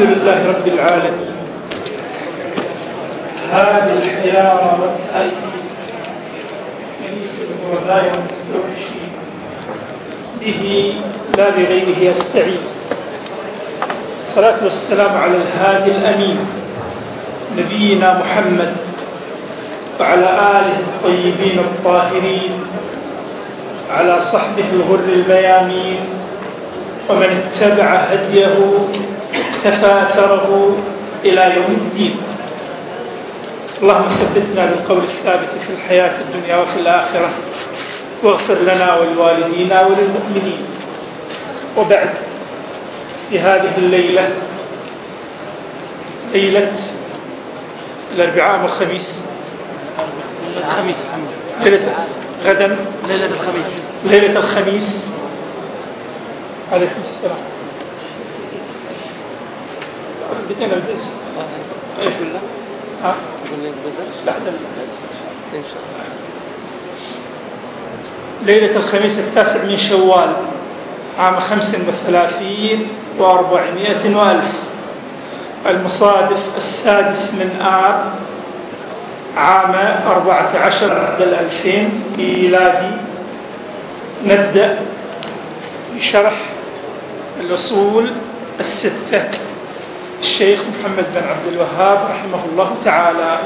الحمد لله رب العالمين. هذه الحياة والتأتي ينيس الغرباء والمستوحشي به لا بغيره يستعين. الصلاة والسلام على الهادي الأمين. نبينا محمد وعلى آله الطيبين الطاهرين. على صحبه الغر الميامين ومن اتبع هديه اكتفى اثره إلى يوم الدين. اللهم ثبتنا بالقول الثابت في الحياة الدنيا وفي الآخرة. واغفر لنا ولوالدينا وللمؤمنين. وبعد في هذه الليلة ليلة الأربعاء والخميس الخميس. ليلة غدا؟ ليلة الخميس. ليلة الخميس. عليكم السلام. بدينا الدرس إيه كله ها؟ الدرس بعد الدرس إن شاء الله. ليلة الخميس التاسع من شوال عام خمس وثلاثين وأربعمائة وألف. المصادف السادس من آب عام أربعة عشر بعد الألفين. ميلادي. نبدأ بشرح الأصول الستة. الشيخ محمد بن عبد الوهاب رحمه الله تعالى.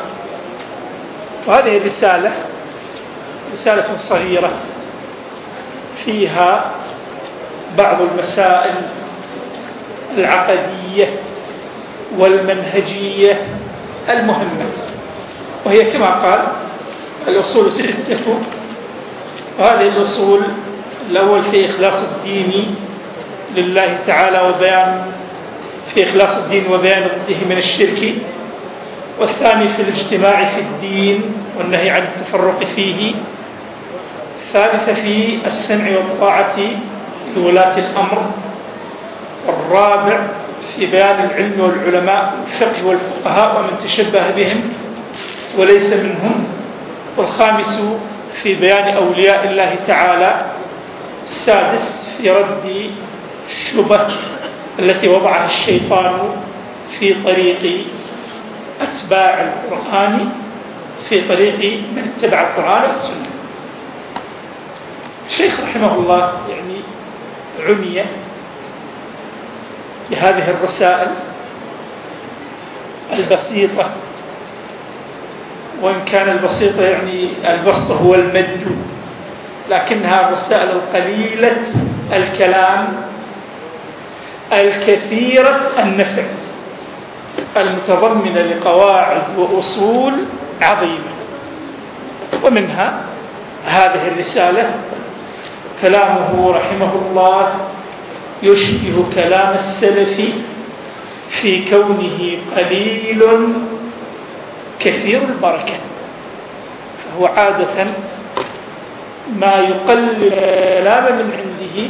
وهذه الرسالة رسالة صغيرة فيها بعض المسائل العقدية والمنهجية المهمة وهي كما قال الأصول ستة وهذه الأصول الأول في إخلاص الدين لله تعالى وبيان في إخلاص الدين وبيان ضده من الشرك. والثاني في الاجتماع في الدين والنهي عن التفرق فيه. الثالثة في السمع والطاعة لولاة الأمر. الرابع في بيان العلم والعلماء والفقه والفقهاء ومن تشبه بهم وليس منهم. والخامس في بيان أولياء الله تعالى. السادس في رد الشبه التي وضعها الشيطان في طريق أتباع القرآن في طريق من اتبع القرآن والسنة. الشيخ رحمه الله يعني عني بهذه الرسائل البسيطة وإن كان البسيطة يعني البسط هو المد لكنها الرسائل القليلة الكلام الكثيرة النفع المتضمنة لقواعد وأصول عظيمة. ومنها هذه الرسالة كلامه رحمه الله يشبه كلام السلف في كونه قليل كثير البركة فهو عادة ما يقلل كلام من عنده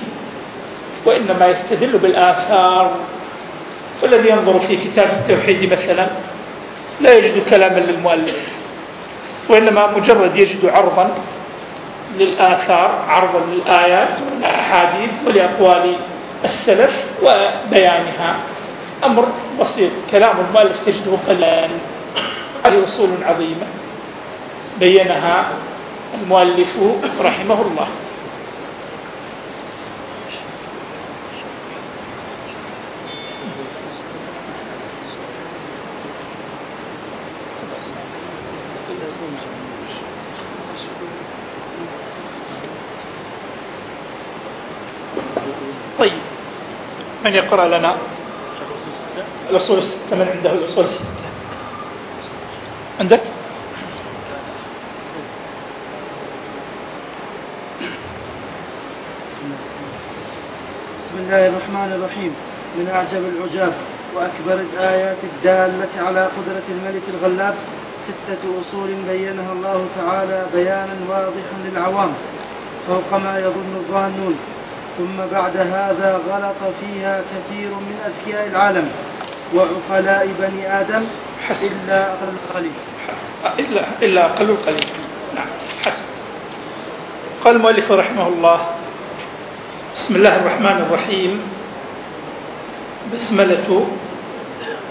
وإنما يستدل بالآثار. والذي ينظر في كتاب التوحيد مثلا لا يجد كلاما للمؤلف وإنما مجرد يجد عرضا للآثار عرضا للآيات والأحاديث ولأقوال السلف وبيانها. أمر بسيط كلام المؤلف تجده قليلا. هذه أصول عظيمة بينها المؤلف رحمه الله طيب من يقرأ لنا الأصول الستة. من عنده الأصول الستة؟ عندك؟ بسم الله الرحمن الرحيم. من أعجب العجاب وأكبر الآيات الدالة على قدرة الملك الغلاب ستة أصول بينها الله تعالى بيانا واضحا للعوام. فوق ما يظن الظانون ثم بعد هذا غلط فيها كثير من أذكياء العالم وعقلاء بني آدم حسن. إلا أقل القليل. إلا إلا أقل القليل. نعم حسن. قال المؤلف رحمه الله بسم الله الرحمن الرحيم. بسملة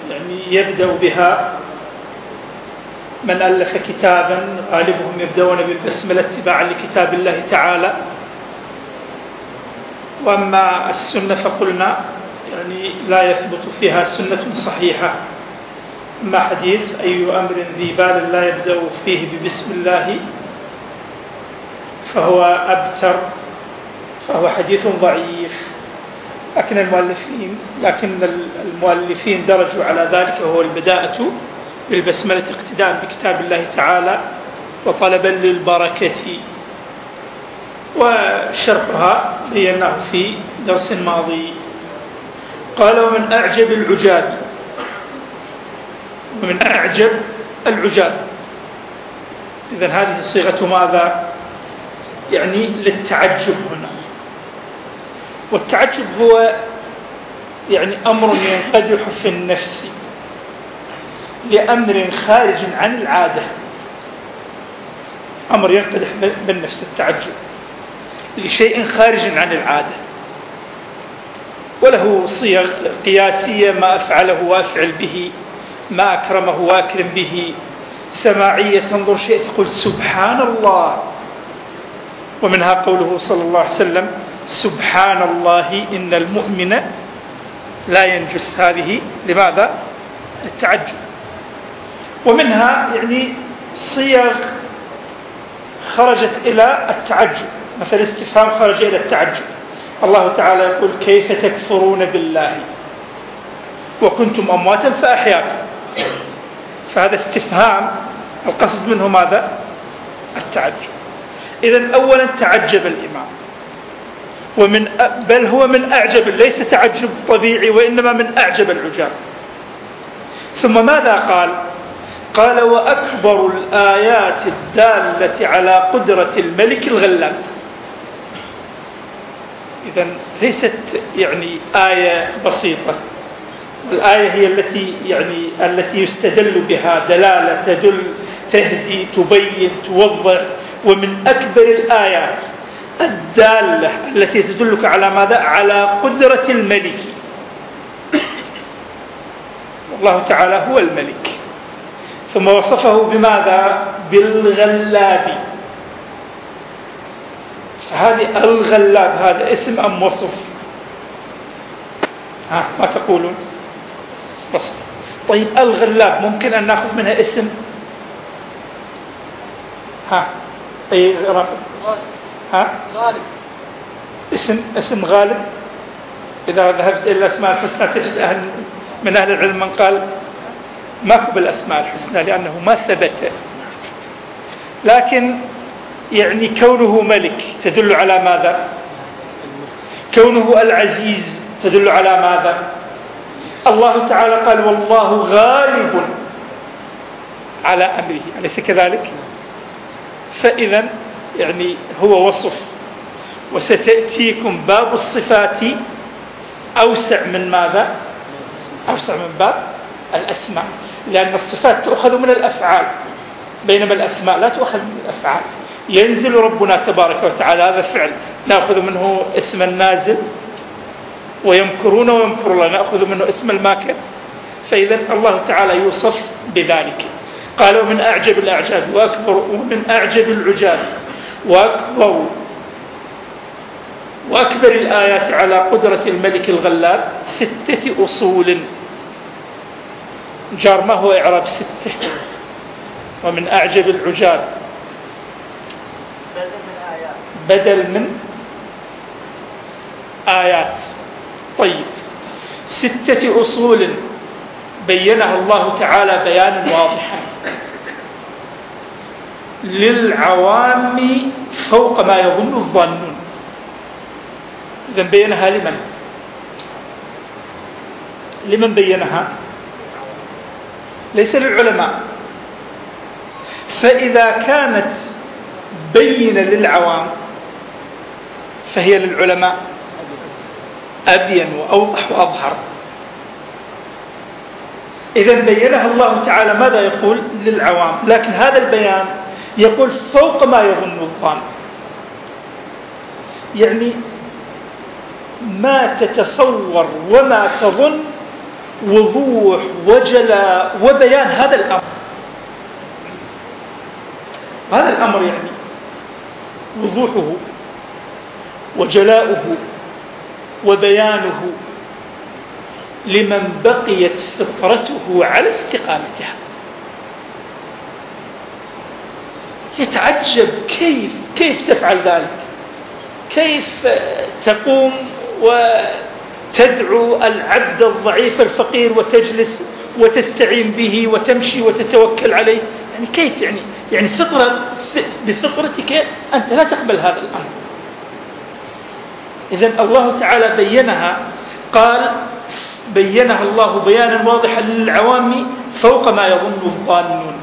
يعني يبدأ بها من ألف كتابا غالبهم يبدأون بالبسملة اتباعا لكتاب الله تعالى. وأما السنة فقلنا يعني لا يثبت فيها سنة صحيحة. أما حديث أي أمر ذي بال لا يبدأ فيه ببسم الله فهو أبتر فهو حديث ضعيف. لكن المؤلفين لكن المؤلفين درجوا على ذلك وهو البداءة بالبسملة اقتداء بكتاب الله تعالى وطلبا للبركة. وشرحها بيناه في درس ماضي. قال ومن أعجب العجاب ومن أعجب العجاب إذا هذه صيغة ماذا؟ يعني للتعجب هنا. والتعجب هو يعني أمر ينقدح في النفس لأمر خارج عن العادة. أمر ينقدح بالنفس التعجب. لشيء خارج عن العادة. وله صيغ قياسية ما أفعله وأفعل به ما أكرمه وأكرم به. سماعية تنظر شيء تقول سبحان الله ومنها قوله صلى الله عليه وسلم سبحان الله إن المؤمن لا ينجس. هذه لماذا؟ التعجب. ومنها يعني صيغ خرجت إلى التعجب. مثل استفهام خرج إلى التعجب. الله تعالى يقول كيف تكفرون بالله؟ وكنتم أمواتا فأحياكم. فهذا استفهام القصد منه ماذا؟ التعجب. إذا أولا تعجب الإمام. ومن بل هو من أعجب ليس تعجب طبيعي وإنما من أعجب العجاب. ثم ماذا قال؟ قال وأكبر الآيات الدالة على قدرة الملك الغلاب. إذا ليست يعني آية بسيطة. الآية هي التي يعني التي يستدل بها دلالة تدل تهدي تبين توضح ومن أكبر الآيات الدالة التي تدلك على ماذا؟ على قدرة الملك. الله تعالى هو الملك. ثم وصفه بماذا؟ بالغلاب. هذه الغلاب هذا اسم أم وصف؟ ها ما تقولون؟ وصف طيب الغلاب ممكن أن نأخذ منها اسم؟ ها أي رقم ها؟ غالب. اسم اسم غالب؟ إذا ذهبت إلى الأسماء الحسنى تجد أهل من أهل العلم من قال ماكو بالأسماء الحسنى لأنه ما ثبت. لكن يعني كونه ملك تدل على ماذا؟ كونه العزيز تدل على ماذا؟ الله تعالى قال والله غالب على أمره أليس كذلك؟ فإذا يعني هو وصف وستأتيكم باب الصفات أوسع من ماذا؟ أوسع من باب الأسماء لأن الصفات تؤخذ من الأفعال بينما الأسماء لا تؤخذ من الأفعال. ينزل ربنا تبارك وتعالى هذا فعل نأخذ منه اسم النازل ويمكرون ويمكر الله. نأخذ منه اسم الماكر. فإذا الله تعالى يوصف بذلك. قال ومن أعجب الأعجاب وأكبر ومن أعجب العجاب وأكبر وأكبر الآيات على قدرة الملك الغلاب ستة أصول. جار ما هو إعراب ستة؟ ومن أعجب العجاب بدل من آيات. طيب. ستة أصول بينها الله تعالى بيانا واضحا للعوام فوق ما يظن الظنون. إذا بينها لمن؟ لمن بينها؟ ليس للعلماء. فإذا كانت بينة للعوام فهي للعلماء أبين وأوضح وأظهر. إذا بينها الله تعالى ماذا يقول للعوام؟ لكن هذا البيان يقول فوق ما يظن الظان يعني ما تتصور وما تظن وضوح وجلاء وبيان هذا الأمر. هذا الأمر يعني وضوحه. وجلاؤه وبيانه لمن بقيت فطرته على استقامتها. يتعجب كيف كيف تفعل ذلك؟ كيف تقوم وتدعو العبد الضعيف الفقير وتجلس وتستعين به وتمشي وتتوكل عليه؟ يعني كيف يعني يعني فطرة بفطرتك أنت لا تقبل هذا الأمر. إذا الله تعالى بينها قال بينها الله بيانا واضحا للعوام فوق ما يظن الظانون.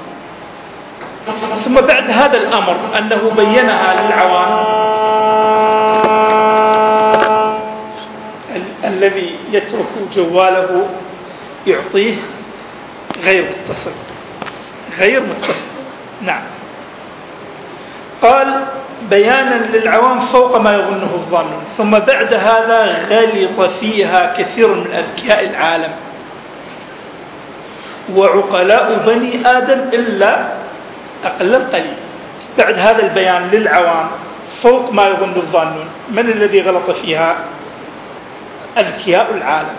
ثم بعد هذا الأمر أنه بينها للعوام. الذي يترك جواله يعطيه غير متصل. غير متصل. نعم. قال بيانا للعوام فوق ما يظنه الظانون ثم بعد هذا غلط فيها كثير من أذكياء العالم. وعقلاء بني آدم إلا أقل القليل. بعد هذا البيان للعوام فوق ما يظن الظانون من الذي غلط فيها؟ أذكياء العالم.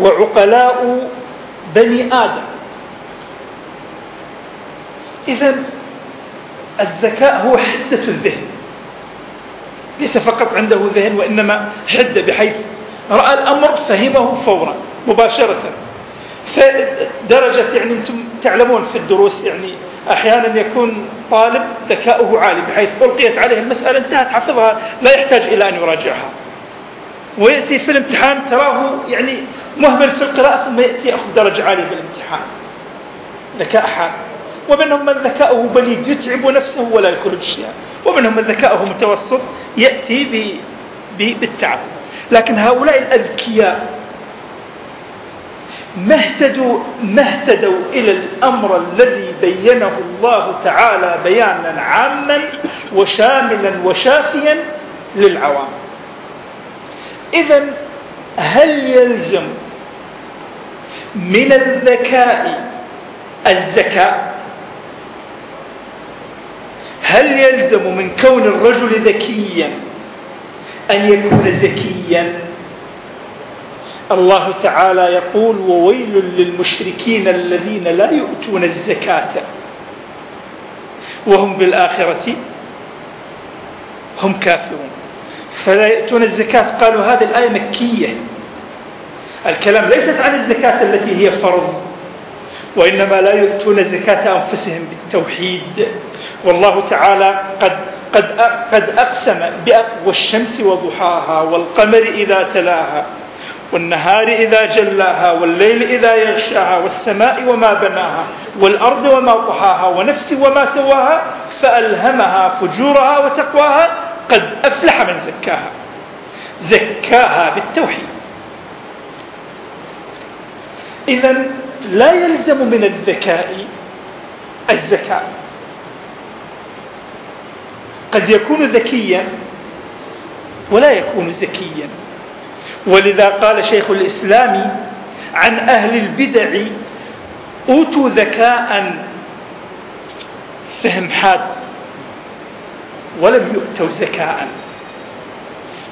وعقلاء بني آدم. إذا الذكاء هو حدة الذهن. ليس فقط عنده ذهن وإنما حدة بحيث رأى الأمر فهمه فورا مباشرة. درجة يعني أنتم تعلمون في الدروس يعني أحيانا يكون طالب ذكاؤه عالي بحيث ألقيت عليه المسألة انتهت حفظها لا يحتاج إلى أن يراجعها. ويأتي في الامتحان تراه يعني مهمل في القراءة ثم يأتي يأخذ درجة عالية بالامتحان. ذكاء حال. ومنهم من ذكاؤه بليد يتعب نفسه ولا يخرج شيئا. ومنهم من ذكاؤه متوسط يأتي بالتعب. لكن هؤلاء الأذكياء ما اهتدوا, ما اهتدوا إلى الأمر الذي بينه الله تعالى بيانا عاما وشاملا وشافيا للعوام. إذا هل يلزم من الذكاء الذكاء هل يلزم من كون الرجل ذكيا أن يكون ذكيا الله تعالى يقول وويل للمشركين الذين لا يؤتون الزكاة. وهم بالآخرة هم كافرون. فلا يأتون الزكاة. قالوا هذه الآية مكية. الكلام ليست عن الزكاة التي هي فرض. وإنما لا يؤتون زكاة أنفسهم بالتوحيد. والله تعالى قد قد قد أقسم والشمس وضحاها والقمر إذا تلاها والنهار إذا جلاها والليل إذا يغشاها والسماء وما بناها والأرض وما طحاها ونفس وما سواها فألهمها فجورها وتقواها قد أفلح من زكاها. زكاها بالتوحيد. إذا لا يلزم من الذكاء الزكاة قد يكون ذكيا ولا يكون ذكيا. ولذا قال شيخ الإسلام عن أهل البدع أوتوا ذكاء. فهم حاد. ولم يؤتوا زكاء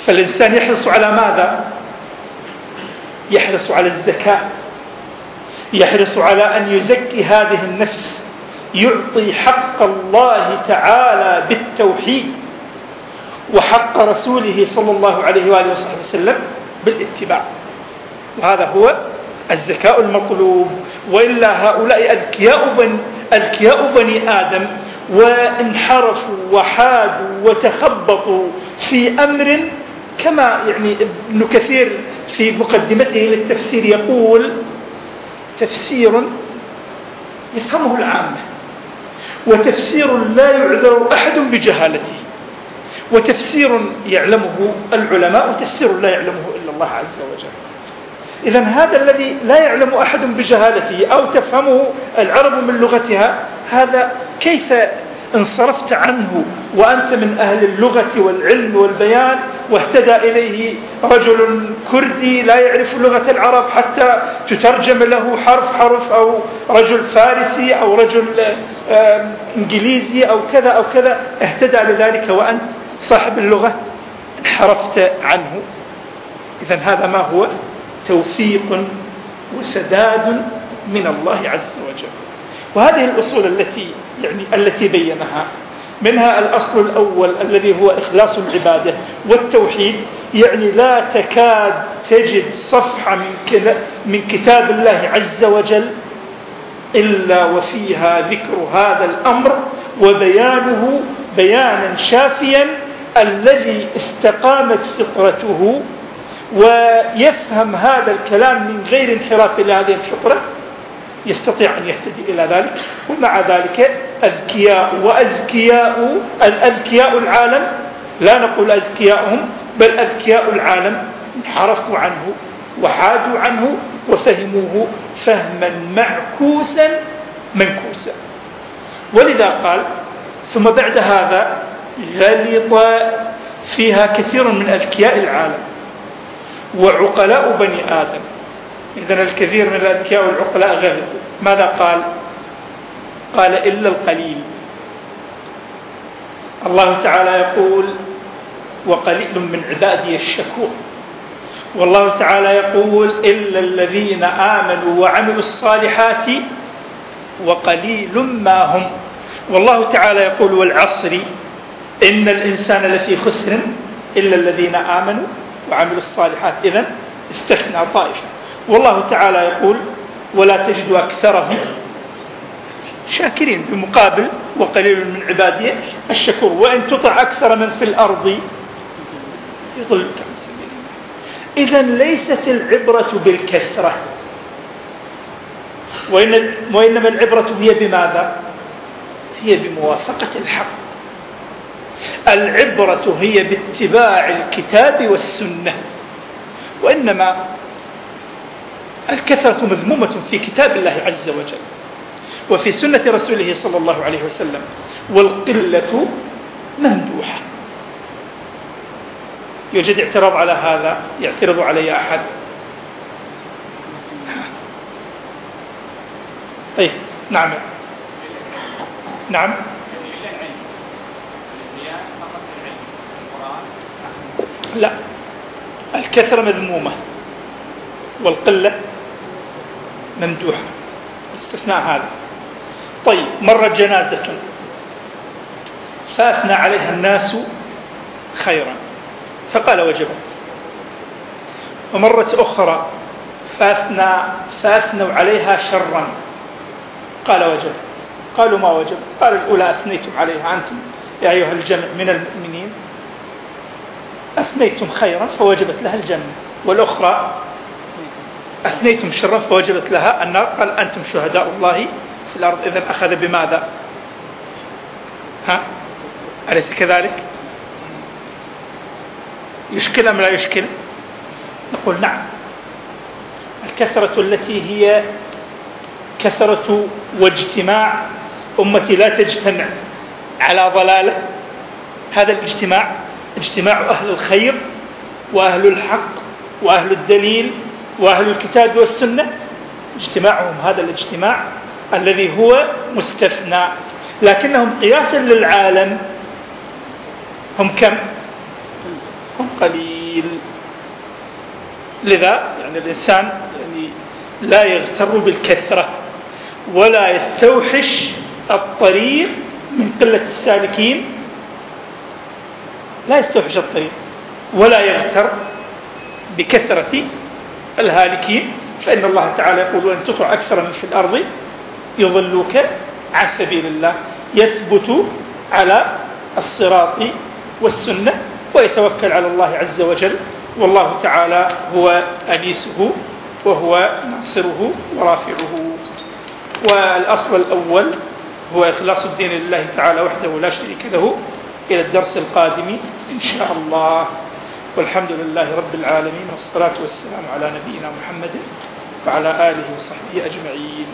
فالإنسان يحرص على ماذا؟ يحرص على الزكاة يحرص على أن يزكي هذه النفس يعطي حق الله تعالى بالتوحيد وحق رسوله صلى الله عليه وآله وصحبه وسلم بالاتباع. وهذا هو الزكاء المطلوب. وإلا هؤلاء أذكياء بني, أذكياء بني آدم وانحرفوا وحادوا وتخبطوا في أمر كما يعني ابن كثير في مقدمته للتفسير يقول تفسير يفهمه العامة وتفسير لا يعذر أحد بجهالته وتفسير يعلمه العلماء وتفسير لا يعلمه إلا الله عز وجل. إذا هذا الذي لا يعلم أحد بجهالته أو تفهمه العرب من لغتها هذا كيف انصرفت عنه وأنت من أهل اللغة والعلم والبيان واهتدى إليه رجل كردي لا يعرف لغة العرب حتى تترجم له حرف حرف أو رجل فارسي أو رجل إنجليزي أو كذا أو كذا. اهتدى لذلك وأنت صاحب اللغة. انحرفت عنه. إذا هذا ما هو؟ توفيق وسداد من الله عز وجل. وهذه الأصول التي يعني التي بينها منها الأصل الأول الذي هو إخلاص العبادة والتوحيد يعني لا تكاد تجد صفحة من, من كتاب الله عز وجل إلا وفيها ذكر هذا الأمر وبيانه بيانا شافيا الذي استقامت فطرته ويفهم هذا الكلام من غير انحراف إلى هذه الفطرة. يستطيع أن يهتدي إلى ذلك ومع ذلك أذكياء وأزكياء الأذكياء العالم لا نقول أذكياءهم بل أذكياء العالم انحرفوا عنه وحادوا عنه وفهموه فهما معكوسا منكوسا. ولذا قال ثم بعد هذا غلط فيها كثير من أذكياء العالم وعقلاء بني آدم إذن الكثير من الأذكياء والعقلاء غلطوا ماذا قال؟ قال إلا القليل. الله تعالى يقول وقليل من عبادي الشكور. والله تعالى يقول إلا الذين آمنوا وعملوا الصالحات وقليل ما هم. والله تعالى يقول والعصر إن الإنسان لفي خسر إلا الذين آمنوا وعملوا الصالحات. إذن استثنى طائفة. والله تعالى يقول ولا تجد أكثرهم شاكرين بمقابل وقليل من عبادي الشكور وإن تطع أكثر من في الأرض يضلك عن سبيل إذا ليست العبرة بالكثرة وإنما العبرة هي بماذا؟ هي بموافقة الحق. العبرة هي باتباع الكتاب والسنة وإنما الكثرة مذمومة في كتاب الله عز وجل وفي سنة رسوله صلى الله عليه وسلم والقلة ممدوحة. يوجد اعتراض على هذا؟ يعترض علي أحد؟ أي نعم. نعم. لا. الكثرة مذمومة والقلة ممدوحة استثناء هذا. طيب مرة جنازة. فأثنى عليها الناس خيرا. فقال وجبت. ومرة أخرى فأثنى فأثنوا عليها شرا. قال وجبت. قالوا ما وجبت؟ قال الأولى أثنيتم عليها أنتم يا أيها الجمع من المؤمنين. أثنيتم خيرا فوجبت لها الجنة. والأخرى أثنيتم شرا فوجبت لها النار قال أنتم شهداء الله في الأرض إذن أخذ بماذا؟ ها؟ أليس كذلك؟ يشكل أم لا يشكل؟ نقول نعم. الكثرة التي هي كثرة واجتماع أمتي لا تجتمع على ضلالة هذا الاجتماع اجتماع أهل الخير وأهل الحق وأهل الدليل وأهل الكتاب والسنة اجتماعهم هذا الاجتماع الذي هو مستثنى. لكنهم قياسا للعالم. هم كم؟ هم قليل. لذا يعني الإنسان يعني لا يغتر بالكثرة ولا يستوحش الطريق من قلة السالكين. لا يستوحش الطريق ولا يغتر بكثرة الهالكين فإن الله تعالى يقول وإن تطع أكثر من في الأرض يضلوك عن سبيل الله يثبت على الصراط والسنة ويتوكل على الله عز وجل. والله تعالى هو أنيسه وهو ناصره ورافعه. والأصل الأول هو إخلاص الدين لله تعالى وحده لا شريك له إلى الدرس القادم إن شاء الله. والحمد لله رب العالمين والصلاة والسلام على نبينا محمد وعلى آله وصحبه أجمعين.